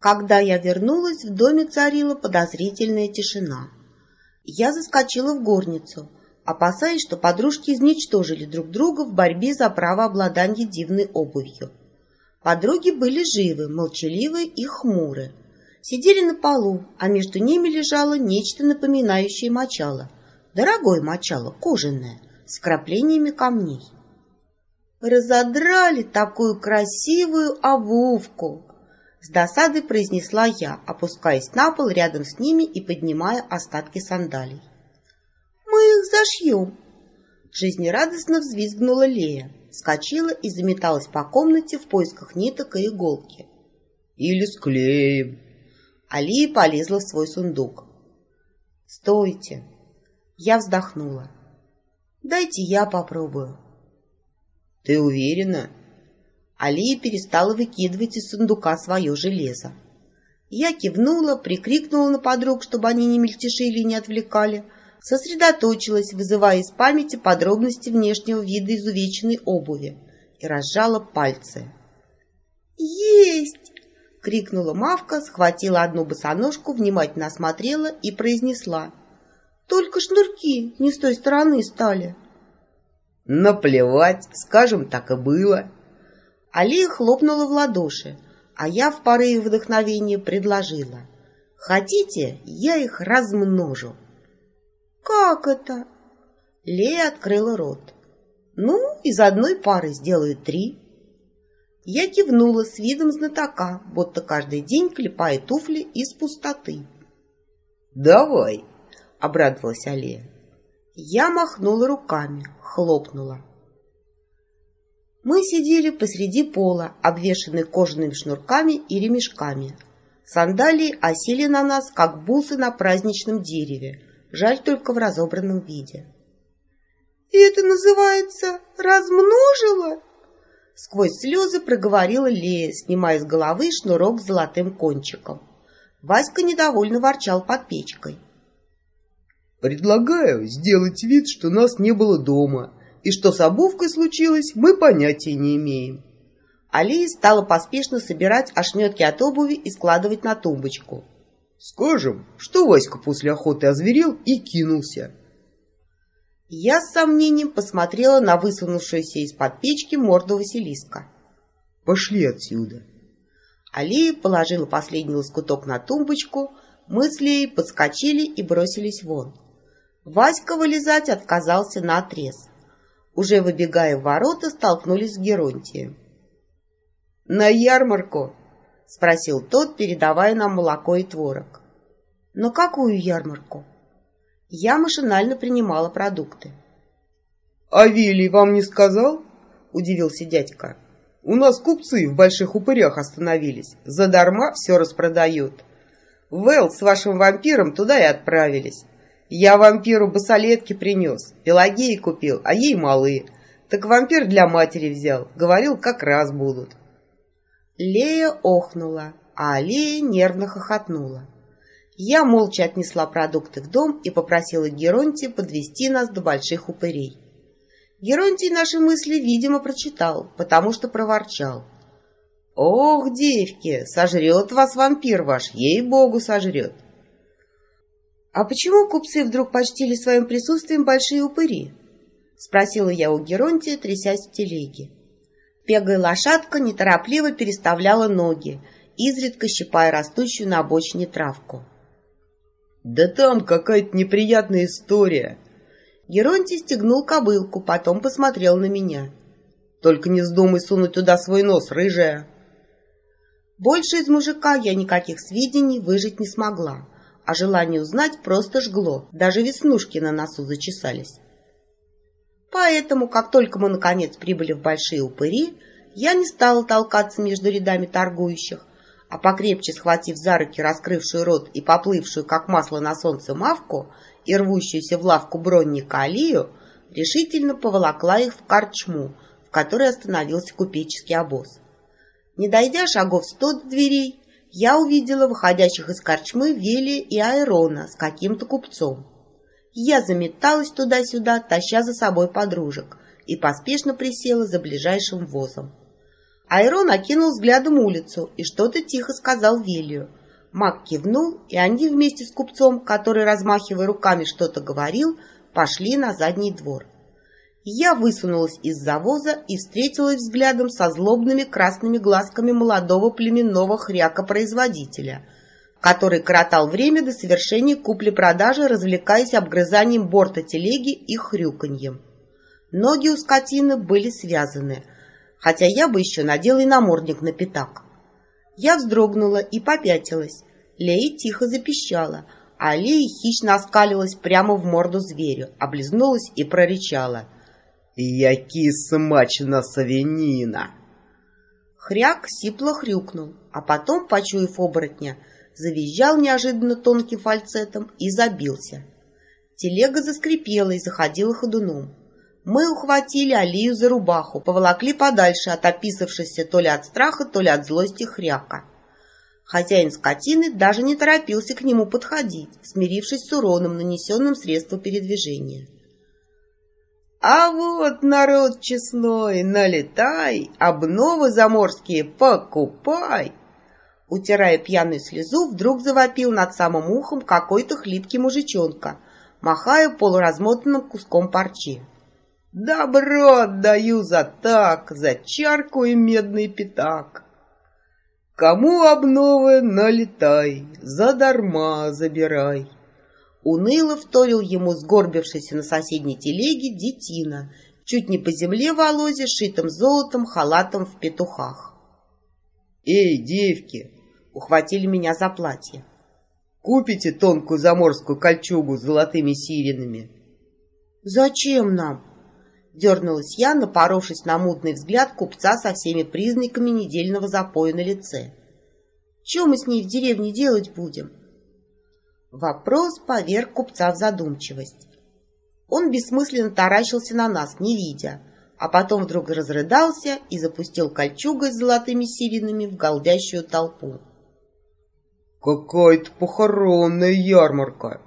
Когда я вернулась, в доме царила подозрительная тишина. Я заскочила в горницу, опасаясь, что подружки изничтожили друг друга в борьбе за право обладания дивной обувью. Подруги были живы, молчаливы и хмуры. Сидели на полу, а между ними лежало нечто напоминающее мочало. Дорогое мочало, кожаное, с краплениями камней. «Разодрали такую красивую обувку!» С досадой произнесла я, опускаясь на пол рядом с ними и поднимая остатки сандалий. «Мы их зашьем!» Жизнерадостно взвизгнула Лея, скочила и заметалась по комнате в поисках ниток и иголки. «Или склеим!» Алия полезла в свой сундук. «Стойте!» Я вздохнула. «Дайте я попробую». «Ты уверена?» Алия перестала выкидывать из сундука свое железо. Я кивнула, прикрикнула на подруг, чтобы они не мельтешили и не отвлекали, сосредоточилась, вызывая из памяти подробности внешнего вида изувеченной обуви, и разжала пальцы. «Есть!» — крикнула Мавка, схватила одну босоножку, внимательно осмотрела и произнесла. «Только шнурки не с той стороны стали». Наплевать, скажем, так и было. Алия хлопнула в ладоши, а я в порыве вдохновения предложила. Хотите, я их размножу. Как это? Лея открыла рот. Ну, из одной пары сделаю три. Я кивнула с видом знатока, будто каждый день клепая туфли из пустоты. «Давай!» — обрадовалась Алия. Я махнула руками, хлопнула. Мы сидели посреди пола, обвешанные кожаными шнурками и ремешками. Сандалии осели на нас, как бусы на праздничном дереве, жаль только в разобранном виде. «И это называется размножила?» Сквозь слезы проговорила Лея, снимая с головы шнурок с золотым кончиком. Васька недовольно ворчал под печкой. Предлагаю сделать вид, что нас не было дома, и что с обувкой случилось, мы понятия не имеем. Алия стала поспешно собирать ошметки от обуви и складывать на тумбочку. Скажем, что Васька после охоты озверел и кинулся. Я с сомнением посмотрела на высунувшуюся из-под печки морду Василиска. «Пошли отсюда!» Алия положила последний лоскуток на тумбочку, мы с подскочили и бросились вон. Васька вылезать отказался на отрез. Уже выбегая в ворота, столкнулись с Геронтием. «На ярмарку?» — спросил тот, передавая нам молоко и творог. «Но какую ярмарку?» Я машинально принимала продукты. «А Вилли вам не сказал?» — удивился дядька. «У нас купцы в больших упырях остановились. Задарма все распродают. Вэл с вашим вампиром туда и отправились. Я вампиру басолетки принес, Пелагеи купил, а ей малые. Так вампир для матери взял, говорил, как раз будут. Лея охнула, а Алия нервно хохотнула. Я молча отнесла продукты в дом и попросила Геронтия подвести нас до больших упырей. Геронтий наши мысли, видимо, прочитал, потому что проворчал. «Ох, девки, сожрет вас вампир ваш, ей-богу, сожрет!» «А почему купцы вдруг почтили своим присутствием большие упыри?» — спросила я у Геронтия, трясясь в телеге. Пегая лошадка неторопливо переставляла ноги, изредка щипая растущую на обочине травку. «Да там какая-то неприятная история!» Геронтий стегнул кобылку, потом посмотрел на меня. «Только не вздумай сунуть туда свой нос, рыжая!» Больше из мужика я никаких сведений выжить не смогла а желание узнать просто жгло, даже веснушки на носу зачесались. Поэтому, как только мы наконец прибыли в большие упыри, я не стала толкаться между рядами торгующих, а покрепче схватив за руки раскрывшую рот и поплывшую, как масло на солнце, мавку и рвущуюся в лавку бронника Алию, решительно поволокла их в корчму, в которой остановился купеческий обоз. Не дойдя шагов сто до дверей, я увидела выходящих из корчмы Вели и Айрона с каким-то купцом. Я заметалась туда-сюда, таща за собой подружек, и поспешно присела за ближайшим возом. Айрон окинул взглядом улицу и что-то тихо сказал Велию. Мак кивнул, и они вместе с купцом, который, размахивая руками, что-то говорил, пошли на задний двор. Я высунулась из завоза и встретилась взглядом со злобными красными глазками молодого племенного хряка-производителя, который коротал время до совершения купли-продажи, развлекаясь обгрызанием борта телеги и хрюканьем. Ноги у скотины были связаны, хотя я бы еще надела и намордник на пятак. Я вздрогнула и попятилась. Лея тихо запищала, а Лея хищно оскалилась прямо в морду зверю, облизнулась и прорычала. «Яки смачна свинина!» Хряк сипло хрюкнул, а потом, почуяв оборотня, завизжал неожиданно тонким фальцетом и забился. Телега заскрипела и заходила ходуном. Мы ухватили Алию за рубаху, поволокли подальше от описавшейся то ли от страха, то ли от злости хряка. Хозяин скотины даже не торопился к нему подходить, смирившись с уроном, нанесенным средству передвижения. «А вот, народ честной, налетай, обновы заморские покупай!» Утирая пьяную слезу, вдруг завопил над самым ухом какой-то хлипкий мужичонка, махая полуразмотанным куском парчи. Добро отдаю за так, за чарку и медный пятак. Кому обновы налетай, задарма забирай. Уныло вторил ему сгорбившийся на соседней телеге детина, чуть не по земле волозе, шитым золотом халатом в петухах. «Эй, девки!» — ухватили меня за платье. «Купите тонкую заморскую кольчугу с золотыми сиренами?» «Зачем нам?» Дернулась я, напоровшись на мутный взгляд купца со всеми признаками недельного запоя на лице. Чем мы с ней в деревне делать будем? Вопрос поверг купца в задумчивость. Он бессмысленно таращился на нас, не видя, а потом вдруг разрыдался и запустил кольчугой с золотыми сиренами в голдящую толпу. «Какая-то похоронная ярмарка!»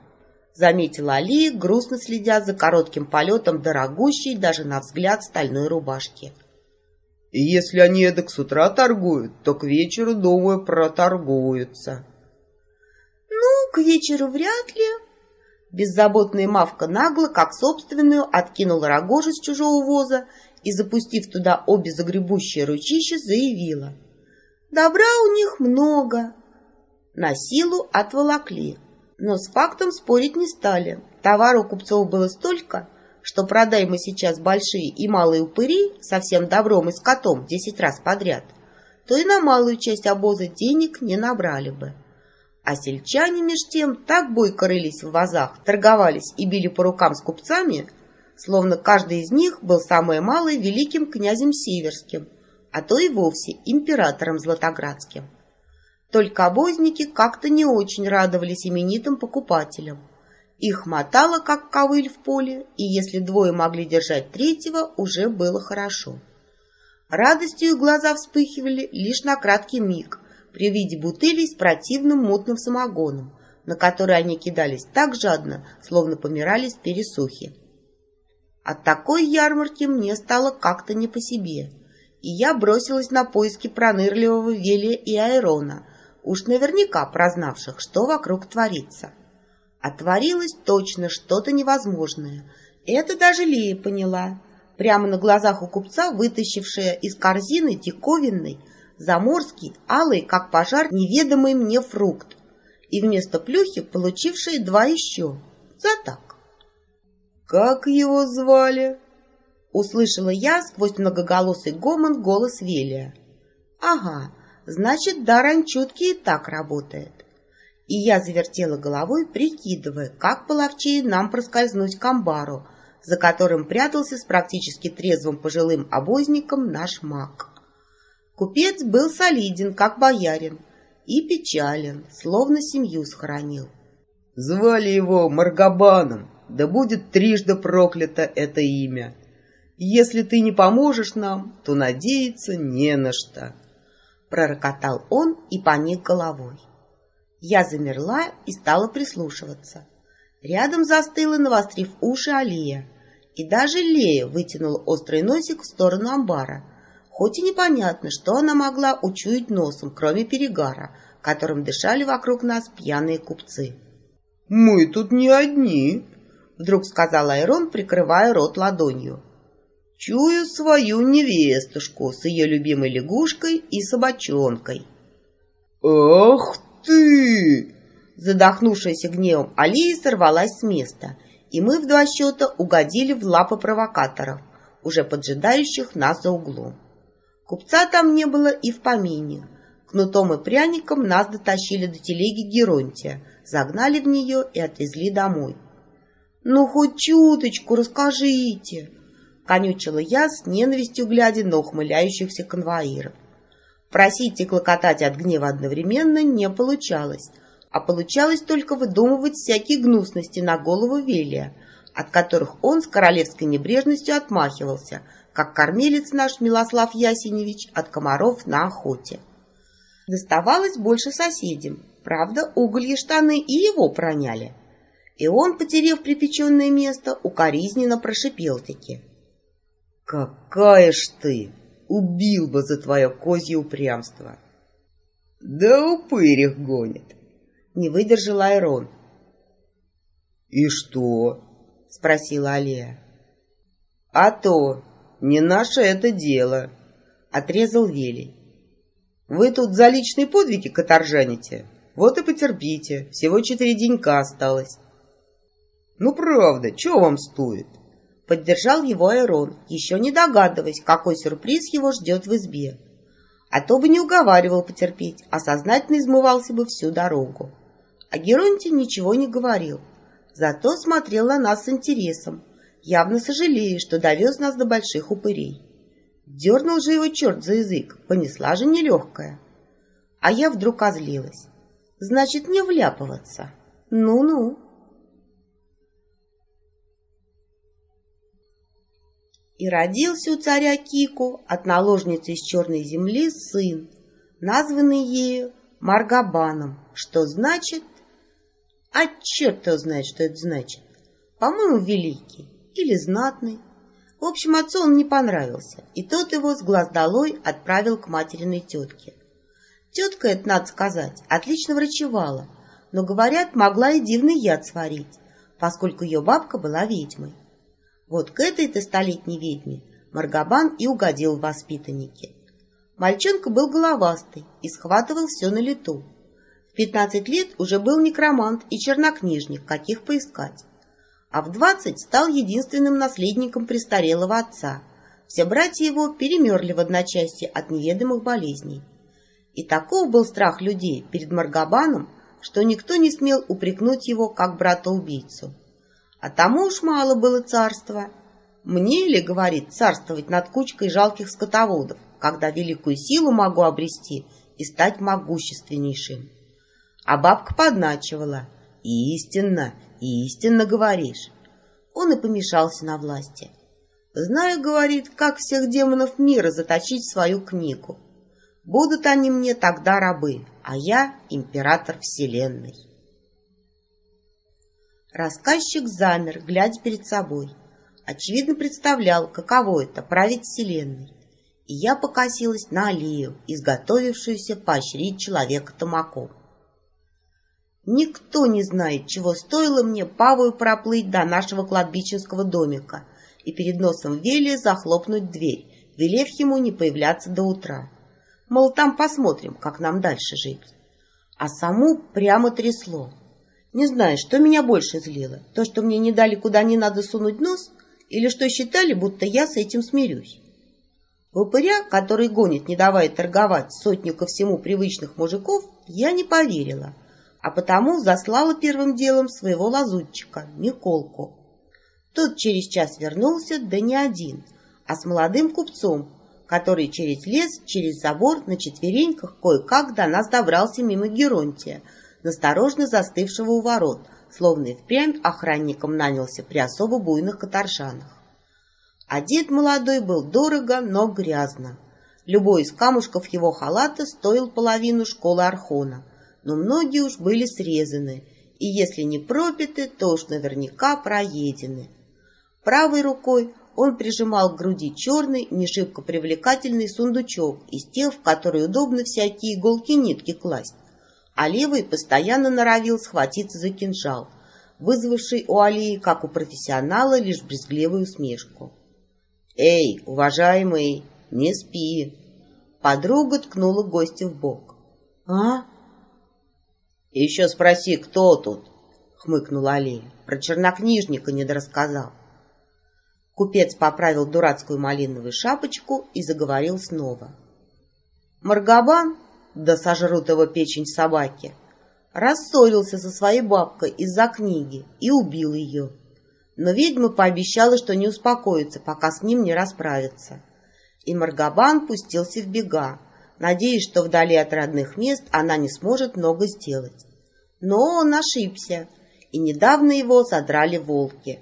заметила Алия, грустно следя за коротким полетом дорогущей даже на взгляд стальной рубашки. И если они эдак с утра торгуют, то к вечеру, думаю, проторгуются. К вечеру вряд ли. Беззаботная мавка нагло, как собственную, откинула рогожу с чужого воза и, запустив туда обе загребущие ручища, заявила. Добра у них много. На силу отволокли. Но с фактом спорить не стали. Товару купцов было столько, что продай мы сейчас большие и малые упыри со всем добром и скотом десять раз подряд, то и на малую часть обоза денег не набрали бы. А сельчане меж тем так бойко рылись в вазах, торговались и били по рукам с купцами, словно каждый из них был самое малое великим князем Северским, а то и вовсе императором Златоградским. Только обозники как-то не очень радовались именитым покупателям. Их мотало, как ковыль в поле, и если двое могли держать третьего, уже было хорошо. Радостью глаза вспыхивали лишь на краткий миг при виде бутылей с противным мутным самогоном, на которые они кидались так жадно, словно помирали с пересухи. От такой ярмарки мне стало как-то не по себе, и я бросилась на поиски пронырливого Велия и Айрона, уж наверняка прознавших, что вокруг творится. А творилось точно что-то невозможное. Это даже Лия поняла. Прямо на глазах у купца, вытащившая из корзины диковинный, заморский, алый, как пожар, неведомый мне фрукт. И вместо плюхи получившие два еще. За так. «Как его звали?» Услышала я сквозь многоголосый гомон голос Велия. «Ага, значит, Дарань чуткий и так работает. И я завертела головой, прикидывая, как половчее нам проскользнуть к амбару, за которым прятался с практически трезвым пожилым обозником наш маг. Купец был солиден, как боярин, и печален, словно семью схоронил. Звали его Маргабаном, да будет трижды проклято это имя. Если ты не поможешь нам, то надеяться не на что пророкотал он и поник головой. Я замерла и стала прислушиваться. Рядом застыла, навострив уши Алия, и даже Лея вытянула острый носик в сторону амбара, хоть и непонятно, что она могла учуять носом, кроме перегара, которым дышали вокруг нас пьяные купцы. «Мы тут не одни», — вдруг сказал Айрон, прикрывая рот ладонью. «Чую свою невестушку с ее любимой лягушкой и собачонкой». «Ах ты!» Задохнувшаяся гневом Алия сорвалась с места, и мы в два счета угодили в лапы провокаторов, уже поджидающих нас за углом. Купца там не было и в помине. Кнутом и пряником нас дотащили до телеги Геронтия, загнали в нее и отвезли домой. «Ну, хоть чуточку расскажите!» — конючила я с ненавистью, глядя на ухмыляющихся конвоиров. Просить и клокотать от гнева одновременно не получалось, а получалось только выдумывать всякие гнусности на голову Велия, от которых он с королевской небрежностью отмахивался — как кормилец наш Милослав Ясеневич от комаров на охоте. Доставалось больше соседям, правда, уголье штаны и его проняли. И он, потеряв припеченное место, укоризненно прошипел-таки. «Какая ж ты! Убил бы за твое козье упрямство!» «Да упырь их гонит!» — не выдержал Айрон. «И что?» — спросила Алия. «А то, «Не наше это дело», — отрезал Велий. «Вы тут за личные подвиги каторжаните? Вот и потерпите, всего четыре денька осталось». «Ну правда, что вам стоит?» Поддержал его Айрон, еще не догадываясь, какой сюрприз его ждет в избе. А то бы не уговаривал потерпеть, а сознательно измывался бы всю дорогу. А Геронтий ничего не говорил, зато смотрел на нас с интересом, явно сожалея, что довез нас до больших упырей. Дернул же его черт за язык, понесла же нелегкая. А я вдруг озлилась. Значит, не вляпываться. Ну-ну. И родился у царя Кику от наложницы из черной земли сын, названный ею Маргабаном, что значит... А черт его знает, что это значит. По-моему, великий или знатный. В общем, отцу он не понравился, и тот его с глаз долой отправил к материной тетке. Тетка, это надо сказать, отлично врачевала, но, говорят, могла и дивный яд сварить, поскольку ее бабка была ведьмой. Вот к этой-то столетней ведьме Маргабан и угодил в воспитаннике. Мальчонка был головастый и схватывал все на лету. В пятнадцать лет уже был некромант и чернокнижник, каких поискать а в двадцать стал единственным наследником престарелого отца. Все братья его перемерли в одночасье от неведомых болезней. И таков был страх людей перед Маргабаном, что никто не смел упрекнуть его как брата-убийцу. А тому уж мало было царства. Мне ли, говорит, царствовать над кучкой жалких скотоводов, когда великую силу могу обрести и стать могущественнейшим? А бабка подначивала. Истинно, истинно говоришь. Он и помешался на власти. Знаю, говорит, как всех демонов мира заточить в свою книгу. Будут они мне тогда рабы, а я император вселенной. Рассказчик замер, глядя перед собой. Очевидно представлял, каково это — править вселенной. И я покосилась на Алию, изготовившуюся поощрить человека томаком. Никто не знает, чего стоило мне павую проплыть до нашего кладбищенского домика и перед носом Вели захлопнуть дверь, велев ему не появляться до утра. Мол, там посмотрим, как нам дальше жить. А саму прямо трясло. Не знаю, что меня больше злило. То, что мне не дали куда не надо сунуть нос, или что считали, будто я с этим смирюсь. В упыря, который гонит, не давая торговать сотню ко всему привычных мужиков, я не поверила — а потому заслала первым делом своего лазутчика, Миколку. Тот через час вернулся, да не один, а с молодым купцом, который через лес, через забор, на четвереньках кое-как до нас добрался мимо Геронтия, насторожно застывшего у ворот, словно и впрямь охранником нанялся при особо буйных каторжанах. Одет молодой был дорого, но грязно. Любой из камушков его халата стоил половину школы Архона, но многие уж были срезаны, и если не пропиты, то уж наверняка проедены. Правой рукой он прижимал к груди черный, не шибко привлекательный сундучок из тех, в которые удобно всякие иголки-нитки класть, а левый постоянно норовил схватиться за кинжал, вызвавший у Алии, как у профессионала, лишь брезгливую усмешку. «Эй, уважаемый, не спи!» Подруга ткнула гостя в бок. «А?» «Еще спроси, кто тут?» — хмыкнула Алия. «Про чернокнижника недорассказал». Купец поправил дурацкую малиновую шапочку и заговорил снова. Маргабан, да сожрут его печень собаки, рассорился со своей бабкой из-за книги и убил ее. Но ведьма пообещала, что не успокоится, пока с ним не расправится. И Маргабан пустился в бега, надеясь, что вдали от родных мест она не сможет много сделать. Но он ошибся, и недавно его содрали волки.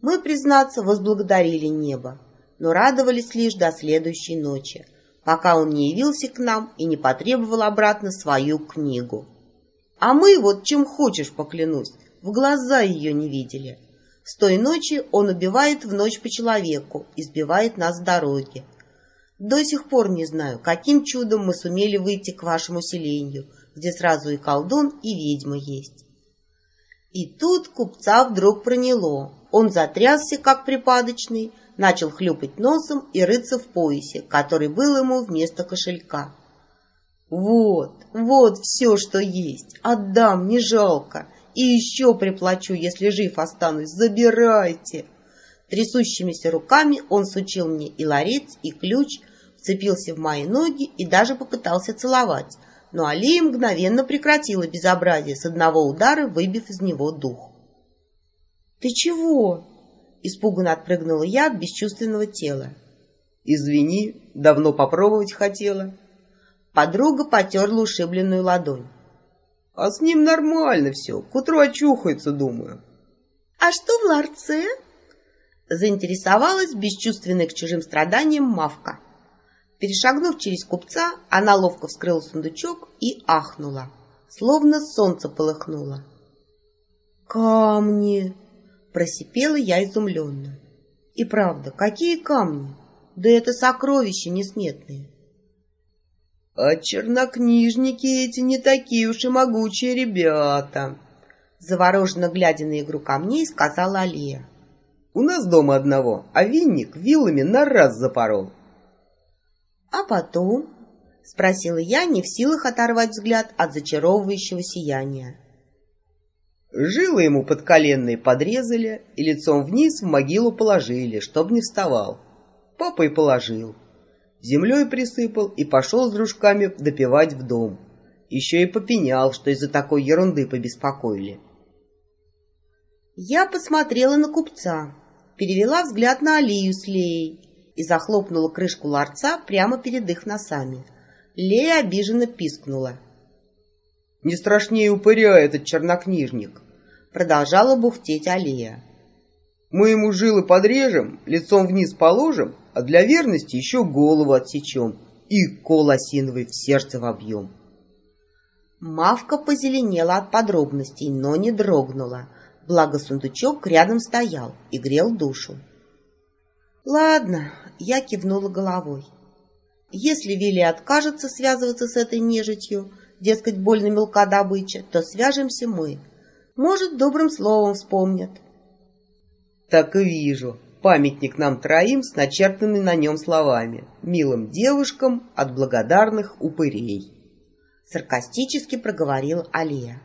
Мы, признаться, возблагодарили небо, но радовались лишь до следующей ночи, пока он не явился к нам и не потребовал обратно свою книгу. А мы, вот чем хочешь, поклянусь, в глаза ее не видели. С той ночи он убивает в ночь по человеку, избивает нас с дороги. До сих пор не знаю, каким чудом мы сумели выйти к вашему селению, где сразу и колдун, и ведьма есть. И тут купца вдруг проняло. Он затрясся, как припадочный, начал хлюпать носом и рыться в поясе, который был ему вместо кошелька. «Вот, вот все, что есть. Отдам, не жалко. И еще приплачу, если жив останусь. Забирайте!» Трясущимися руками он сучил мне и ларец, и ключ, вцепился в мои ноги и даже попытался целовать, но Алия мгновенно прекратила безобразие, с одного удара выбив из него дух. «Ты чего?» — испуганно отпрыгнула я от бесчувственного тела. «Извини, давно попробовать хотела». Подруга потерла ушибленную ладонь. «А с ним нормально все, к утру очухается, думаю». «А что в ларце?» Заинтересовалась бесчувственной к чужим страданиям Мавка. Перешагнув через купца, она ловко вскрыла сундучок и ахнула, словно солнце полыхнуло. «Камни!» — просипела я изумленно. «И правда, какие камни? Да это сокровища несметные!» «А чернокнижники эти не такие уж и могучие ребята!» Завороженно глядя на игру камней, сказала Алия. «У нас дома одного, а винник вилами на раз запорол. «А потом?» — спросила я, не в силах оторвать взгляд от зачаровывающего сияния. Жилы ему подколенные подрезали и лицом вниз в могилу положили, чтоб не вставал. Папа и положил. Землей присыпал и пошел с дружками допивать в дом. Еще и попенял, что из-за такой ерунды побеспокоили. Я посмотрела на купца, перевела взгляд на Алию с Леей и захлопнула крышку ларца прямо перед их носами. Лея обиженно пискнула. «Не страшнее упыря этот чернокнижник!» Продолжала бухтеть Алия. «Мы ему жилы подрежем, лицом вниз положим, а для верности еще голову отсечем и кол осиновый в сердце вобьем». Мавка позеленела от подробностей, но не дрогнула, благо сундучок рядом стоял и грел душу. «Ладно, я кивнула головой. Если Вилли откажется связываться с этой нежитью, дескать, больно мелка добыча, то свяжемся мы. Может, добрым словом вспомнят. Так и вижу. Памятник нам троим с начертанными на нем словами. Милым девушкам от благодарных упырей. Саркастически проговорил Алия.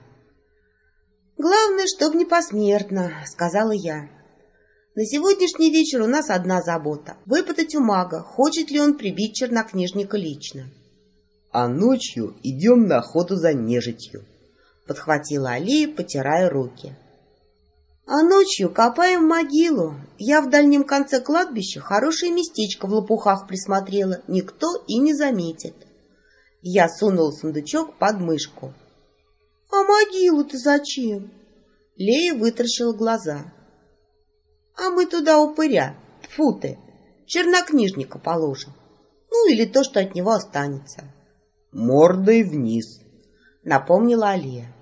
«Главное, чтоб не посмертно», — сказала я. На сегодняшний вечер у нас одна забота — выпытать у мага, хочет ли он прибить чернокнижника лично. А ночью идем на охоту за нежитью, — подхватила Алия, потирая руки. А ночью копаем могилу. Я в дальнем конце кладбища хорошее местечко в лопухах присмотрела, никто и не заметит. Я сунула сундучок под мышку. — А могилу-то зачем? Лея вытаращила глаза. А мы туда упыря, тьфу ты, чернокнижника положим. Ну, или то, что от него останется. Мордой вниз, напомнила Алия.